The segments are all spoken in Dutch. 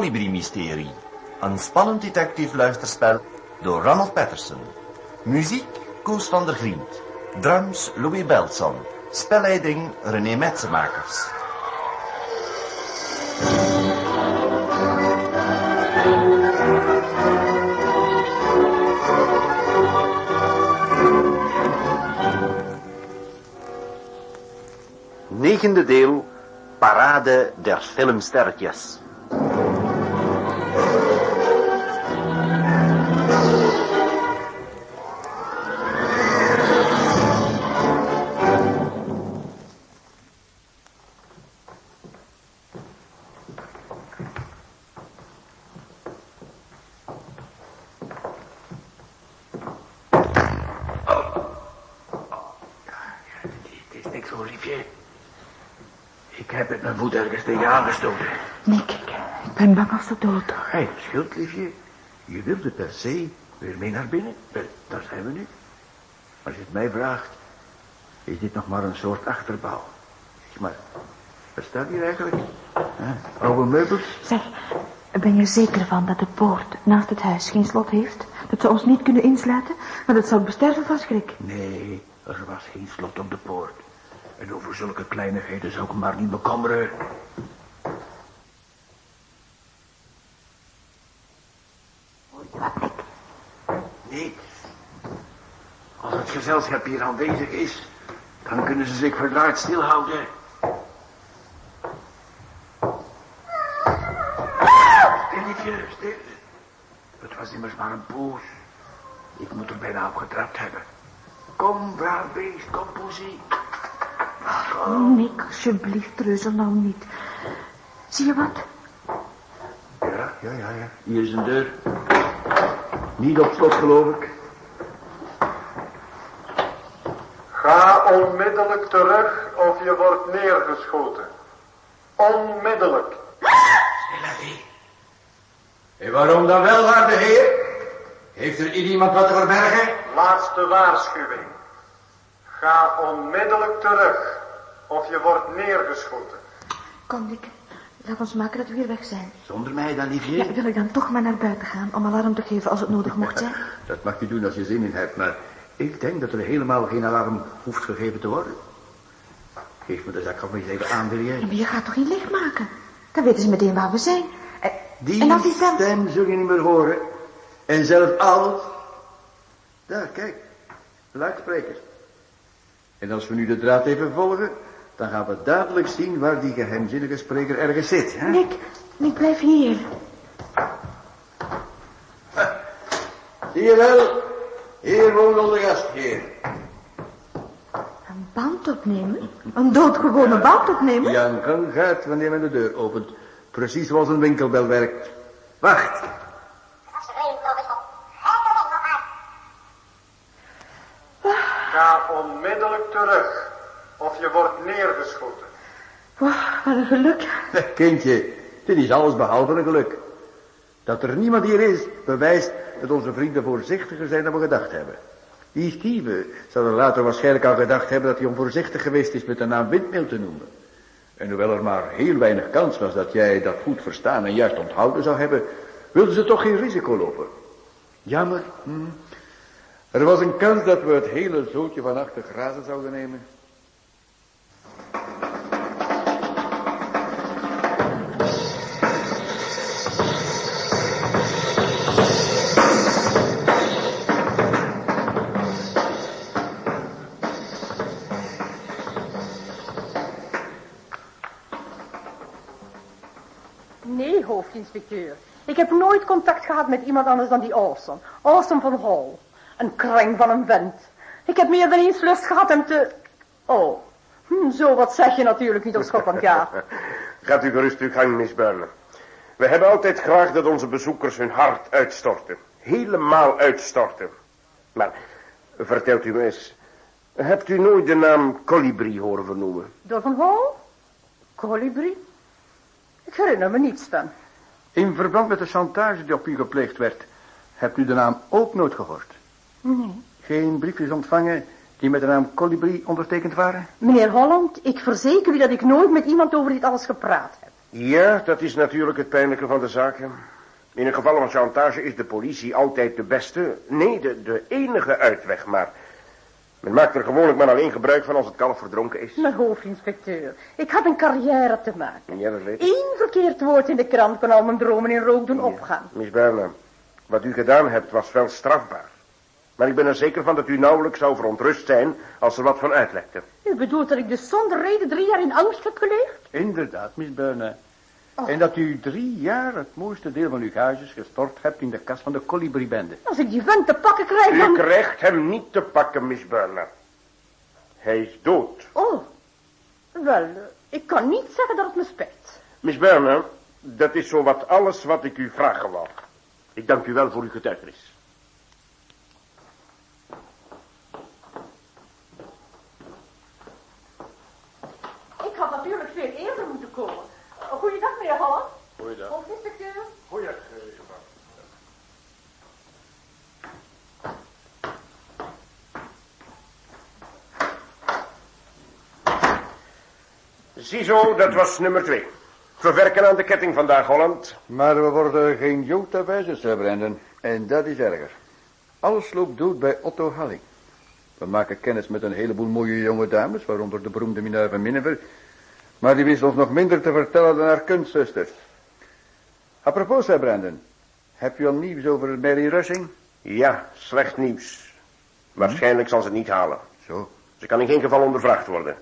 Het Colibri-mysterie. Een spannend detectief luisterspel door Ronald Patterson. Muziek Koos van der Vriend. Drums Louis Belson. Spelleiding René Metsenmakers. Negende deel Parade der Filmsterretjes. Ik heb met mijn voet ergens tegen aangestoten. Nick, ik, ben bang als de dood. Hé, schild, liefje. Je wilde per se weer mee naar binnen. Wel, daar zijn we nu. Als je het mij vraagt, is dit nog maar een soort achterbouw. Zeg maar, wat staat hier eigenlijk? Huh? Oude meubels? Zeg, ben je zeker van dat de poort naast het huis geen slot heeft? Dat ze ons niet kunnen insluiten? Want dat zou besterven van schrik. Nee, er was geen slot op de poort. En over zulke kleinigheden zou ik maar niet bekommeren. Hoor je wat, Nick? Niks. Als het gezelschap hier aanwezig is, dan kunnen ze zich verdraaid stilhouden. Stil, liefje, stil. Het was immers maar een poes. Ik moet er bijna op getrapt hebben. Kom, braaf beest, kom, poesie. Oh, Nick, alsjeblieft, treuzel nou niet. Zie je wat? Ja, ja, ja, ja. Hier is een deur. Niet op slot, geloof ik. Ga onmiddellijk terug of je wordt neergeschoten. Onmiddellijk. En waarom dan wel, waarde heer? Heeft er iemand wat te verbergen? Laatste waarschuwing. Ga onmiddellijk terug of je wordt neergeschoten. Kom, Nick. Laat ons maken dat we weer weg zijn. Zonder mij dan, liefje? Ja, wil ik dan toch maar naar buiten gaan om alarm te geven als het nodig mocht zijn? Dat mag je doen als je zin in hebt, maar ik denk dat er helemaal geen alarm hoeft gegeven te worden. Geef me de zakgaf maar eens even aan, wil Ja, je? maar je gaat toch niet licht maken? Dan weten ze meteen waar we zijn. En, Die en als die stem... stem zul je niet meer horen. En zelf als... Daar, kijk. Luidsprekers. En als we nu de draad even volgen, dan gaan we dadelijk zien waar die geheimzinnige spreker ergens zit. Hè? Nick, Nick, blijf hier. Zie je wel? Hier woont onze gastheer. Een band opnemen? Een doodgewone band opnemen? Jan gang gaat wanneer men de deur opent. Precies zoals een winkelbel werkt. Wacht. Ga onmiddellijk terug wordt neergeschoten. Wow, wat een geluk. Kindje, dit is alles behalve een geluk. Dat er niemand hier is, bewijst dat onze vrienden voorzichtiger zijn dan we gedacht hebben. Die Steven zal er later waarschijnlijk al gedacht hebben dat hij onvoorzichtig geweest is met de naam windmeel te noemen. En hoewel er maar heel weinig kans was dat jij dat goed verstaan en juist onthouden zou hebben, wilden ze toch geen risico lopen. Jammer. Hm. Er was een kans dat we het hele zootje van achter grazen zouden nemen. Ik heb nooit contact gehad met iemand anders dan die Awesome. Awesome van Hall. Een kreng van een vent. Ik heb meer dan eens lust gehad hem te... Oh, hm, zo wat zeg je natuurlijk niet op Schotland Yard. Gaat u gerust uw gang, Miss Burnham. We hebben altijd graag dat onze bezoekers hun hart uitstorten. Helemaal uitstorten. Maar, vertelt u me eens. Hebt u nooit de naam Colibri horen vernoemen? Door Van Hall? Colibri? Ik herinner me niets van. In verband met de chantage die op u gepleegd werd, hebt u de naam ook nooit gehoord? Nee. Geen briefjes ontvangen die met de naam Colibri ondertekend waren? Meneer Holland, ik verzeker u dat ik nooit met iemand over dit alles gepraat heb. Ja, dat is natuurlijk het pijnlijke van de zaken. In een geval van chantage is de politie altijd de beste, nee, de, de enige uitweg, maar men maakt er gewoonlijk maar alleen gebruik van als het kalf verdronken is. Mijn hoofdinspecteur, ik had een carrière te maken. Ja, dat weet ik. Eén verkeerd woord in de krant kan al mijn dromen in rook doen opgaan. Miss Berna, wat u gedaan hebt was wel strafbaar. Maar ik ben er zeker van dat u nauwelijks zou verontrust zijn als er wat van uitlekte. U bedoelt dat ik dus zonder reden drie jaar in angst heb geleefd? Inderdaad, Miss Berne. Oh. En dat u drie jaar het mooiste deel van uw gages gestort hebt in de kas van de Colibri-bende. Als ik die vent te pakken krijg, U dan... krijgt hem niet te pakken, Miss Berna. Hij is dood. Oh, wel, eh, ik kan niet zeggen dat het me spijt. Miss Berna, dat is zowat alles wat ik u vragen wou. Ik dank u wel voor uw getuigenis. Ik had natuurlijk veel eerder moeten komen. Goeiedag, meneer Holland. Goeiedag. Hoofdinspecteur. Goeiedag, Ziezo, dat was nummer twee. Verwerken aan de ketting vandaag, Holland. Maar we worden geen jota wijzers, Sir Brandon. En dat is erger. Alles loopt dood bij Otto Halling. We maken kennis met een heleboel mooie jonge dames, waaronder de beroemde Minerva Minever. Maar die wist ons nog minder te vertellen dan haar kunstzusters. Apropos, Sir Brandon. Heb je al nieuws over Mary Rushing? Ja, slecht nieuws. Waarschijnlijk zal ze het niet halen. Zo. Ze kan in geen geval ondervraagd worden.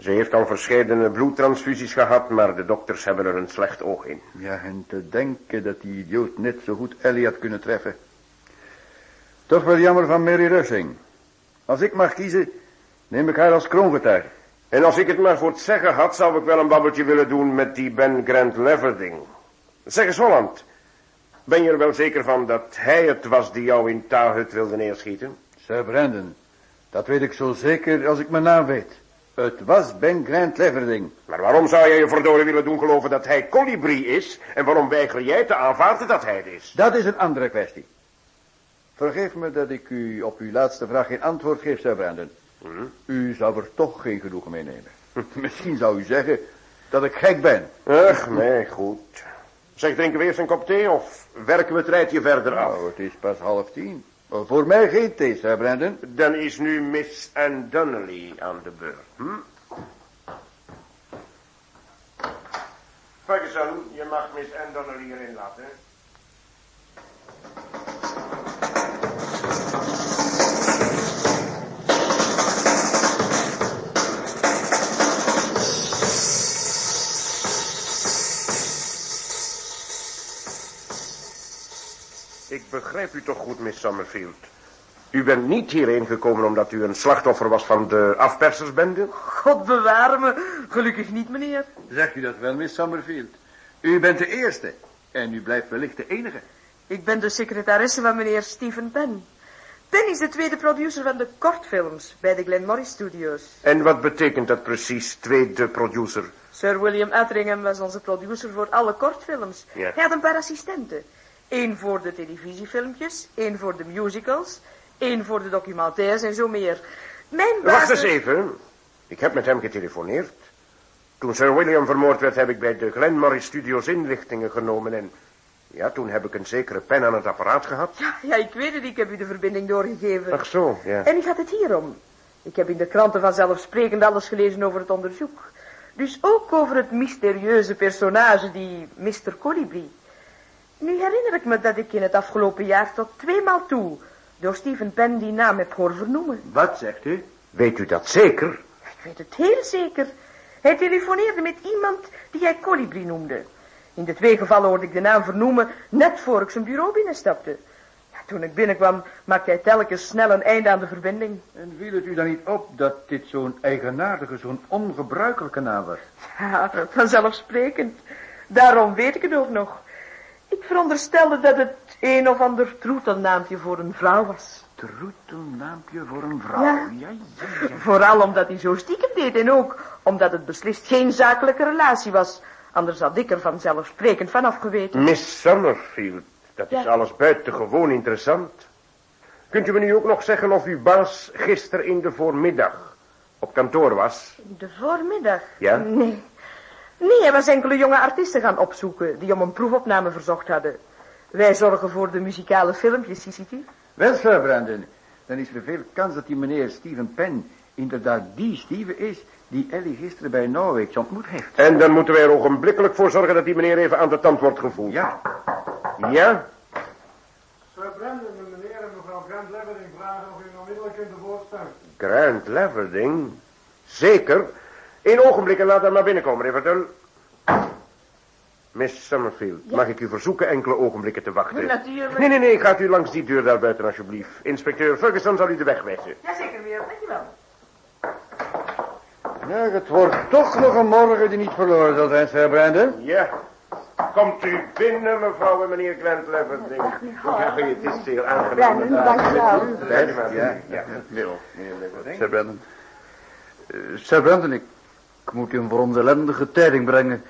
Ze heeft al verschillende bloedtransfusies gehad, maar de dokters hebben er een slecht oog in. Ja, en te denken dat die idioot net zo goed Ellie had kunnen treffen. Toch wel jammer van Mary Rushing. Als ik mag kiezen, neem ik haar als kroongetuige. En als ik het maar voor het zeggen had, zou ik wel een babbeltje willen doen met die Ben Grant Leverding. Zeg eens Holland, ben je er wel zeker van dat hij het was die jou in Tahut wilde neerschieten? Sir Brandon, dat weet ik zo zeker als ik mijn naam weet. Het was Ben Grant Leverding. Maar waarom zou jij je verdorie willen doen geloven dat hij Colibri is? En waarom weiger jij te aanvaarden dat hij het is? Dat is een andere kwestie. Vergeef me dat ik u op uw laatste vraag geen antwoord geef, Sir Brandon. U zou er toch geen genoegen mee nemen. Misschien zou u zeggen dat ik gek ben. Ach, nee, goed. Zeg, drinken we eerst een kop thee of werken we het rijtje verder af? Nou, het is pas half tien. Voor mij geen thee, Sir Brandon. Dan is nu Miss Anne Donnelly aan de beurt. Hm? Ferguson, je mag Miss Anne Donnelly hierin laten. Begrijp u toch goed, Miss Summerfield. U bent niet hierheen gekomen omdat u een slachtoffer was van de afpersersbende? God beware me. Gelukkig niet, meneer. Zegt u dat wel, Miss Summerfield? U bent de eerste. En u blijft wellicht de enige. Ik ben de secretaresse van meneer Stephen Penn. Penn is de tweede producer van de kortfilms bij de Glenmorris Studios. En wat betekent dat precies, tweede producer? Sir William Atteringham was onze producer voor alle kortfilms. Ja. Hij had een paar assistenten. Eén voor de televisiefilmpjes, één voor de musicals, één voor de documentaires en zo meer. Mijn baas... Wacht eens even. Ik heb met hem getelefoneerd. Toen Sir William vermoord werd, heb ik bij de Glenmorris Studios inlichtingen genomen en... Ja, toen heb ik een zekere pen aan het apparaat gehad. Ja, ja, ik weet het, ik heb u de verbinding doorgegeven. Ach zo, ja. En ik had het hierom. Ik heb in de kranten vanzelfsprekend alles gelezen over het onderzoek. Dus ook over het mysterieuze personage, die Mr. Colibri. Nu herinner ik me dat ik in het afgelopen jaar tot tweemaal toe door Stephen Penn die naam heb horen vernoemen. Wat zegt u? Weet u dat zeker? Ik weet het heel zeker. Hij telefoneerde met iemand die hij Colibri noemde. In de twee gevallen hoorde ik de naam vernoemen net voor ik zijn bureau binnenstapte. Ja, toen ik binnenkwam, maakte hij telkens snel een einde aan de verbinding. En viel het u dan niet op dat dit zo'n eigenaardige, zo'n ongebruikelijke naam was? Ja, vanzelfsprekend. Daarom weet ik het ook nog. Ik veronderstelde dat het een of ander troetelnaampje voor een vrouw was. Troetelnaampje voor een vrouw. Ja. ja, ja, ja. Vooral omdat hij zo stiekem deed en ook omdat het beslist geen zakelijke relatie was. Anders had ik er vanzelfsprekend vanaf geweten. Miss Summerfield, dat is alles buitengewoon interessant. Kunt u me nu ook nog zeggen of uw baas gisteren in de voormiddag op kantoor was? De voormiddag? Ja? Nee. Nee, hij was enkele jonge artiesten gaan opzoeken die om een proefopname verzocht hadden. Wij zorgen voor de muzikale filmpjes, ziet u? Wel, Sir Brandon, dan is er veel kans dat die meneer Steven Penn inderdaad die Steven is die Ellie gisteren bij Norwich ontmoet heeft. En dan moeten wij er ogenblikkelijk voor zorgen dat die meneer even aan de tand wordt gevoeld. Ja, Ja? Sir Brandon, de meneer en mevrouw Grant Levering vragen of u onmiddellijk in de woord. Grant Leverding? Zeker. Eén ogenblik en laat hem maar binnenkomen, Riverdale. Miss Summerfield, mag ik u verzoeken enkele ogenblikken te wachten? Natuurlijk. Nee, nee, nee, gaat u langs die deur daar buiten alsjeblieft. Inspecteur Ferguson zal u de weg wijzen. Jazeker, weer. Dankjewel. ja het wordt toch nog een morgen die niet verloren zal zijn, Sir Brandon. Ja. Komt u binnen, mevrouw en meneer Grant Leverding. Ja, het is zeer aangenaam. Brandon, dankjewel. Maar. Ja, ja. Sir Brandon. Eh, Sir Brandon, ik moet u een veronderlendige tijding brengen.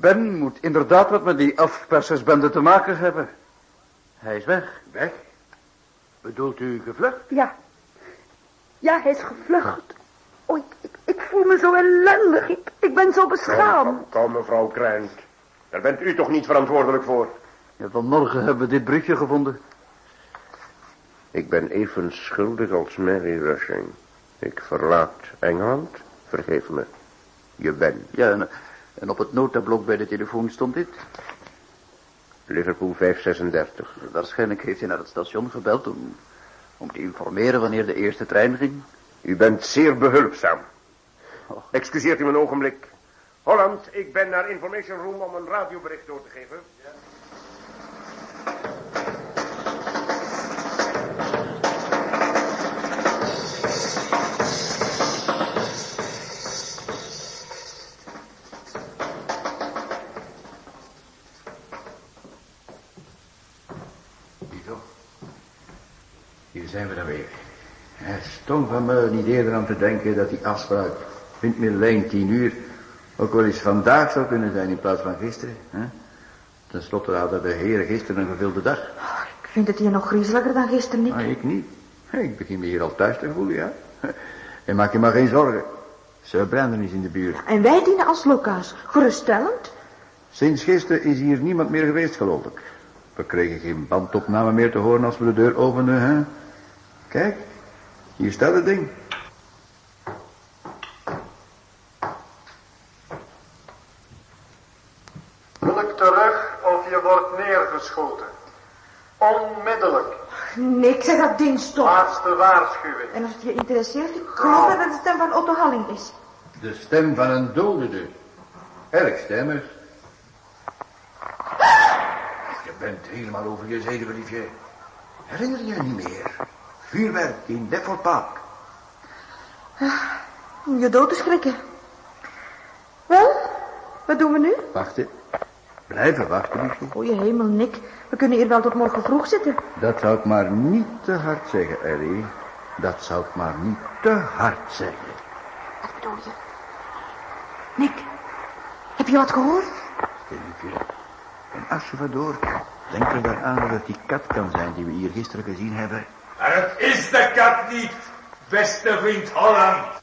Ben moet inderdaad wat met die afpersersbende te maken hebben. Hij is weg. Weg? Bedoelt u gevlucht? Ja. Ja, hij is gevlucht. Oh, ik, ik, ik voel me zo ellendig. Ik, ik ben zo beschaamd. Kom, kom, mevrouw Grant. Daar bent u toch niet verantwoordelijk voor? Ja, vanmorgen hebben we dit briefje gevonden. Ik ben even schuldig als Mary Rushing. Ik verlaat Engeland. Vergeef me. Je bent Ja, en, en op het notablok bij de telefoon stond dit. Liverpool 536. Waarschijnlijk heeft hij naar het station gebeld om, om te informeren wanneer de eerste trein ging. U bent zeer behulpzaam. Oh. Excuseert u me een ogenblik. Holland, ik ben naar Information Room om een radiobericht door te geven. Zo. Zijn we dan weer. Het stond van me niet eerder aan te denken dat die afspraak windmiddellijn tien uur ook wel eens vandaag zou kunnen zijn in plaats van gisteren. Hè? Ten slotte hadden de heren gisteren een gevulde dag. Ik vind het hier nog griezeliger dan gisteren, Nick. Maar ik niet. Ik begin me hier al thuis te voelen, ja. En maak je maar geen zorgen. Sir Brandon is in de buurt. En wij dienen als loka's. Geruststellend. Sinds gisteren is hier niemand meer geweest, geloof ik. We kregen geen bandopname meer te horen als we de deur openden, hè? Kijk, hier staat het ding. Onmiddellijk terug of je wordt neergeschoten. Onmiddellijk. Nick, zeg dat ding stop. Laatste waarschuwing. En als het je interesseert, ik geloof dat het de stem van Otto Halling is. De stem van een dode dus. Erg stemmig. Je bent helemaal over je zenuwen, liefje. Herinner je je niet meer? Vuurwerk in Deptford Park. Je dood te schrikken. Wel, wat doen we nu? Wachten. Blijven wachten, liefje. Goeie hemel, Nick. We kunnen hier wel tot morgen vroeg zitten. Dat zou ik maar niet te hard zeggen, Ellie. Dat zou ik maar niet te hard zeggen. Wat bedoel je? Nick, heb je wat gehoord? Liefje. En als je wat denk er dan aan dat het die kat kan zijn die we hier gisteren gezien hebben. Maar het is de kat niet, beste Holland.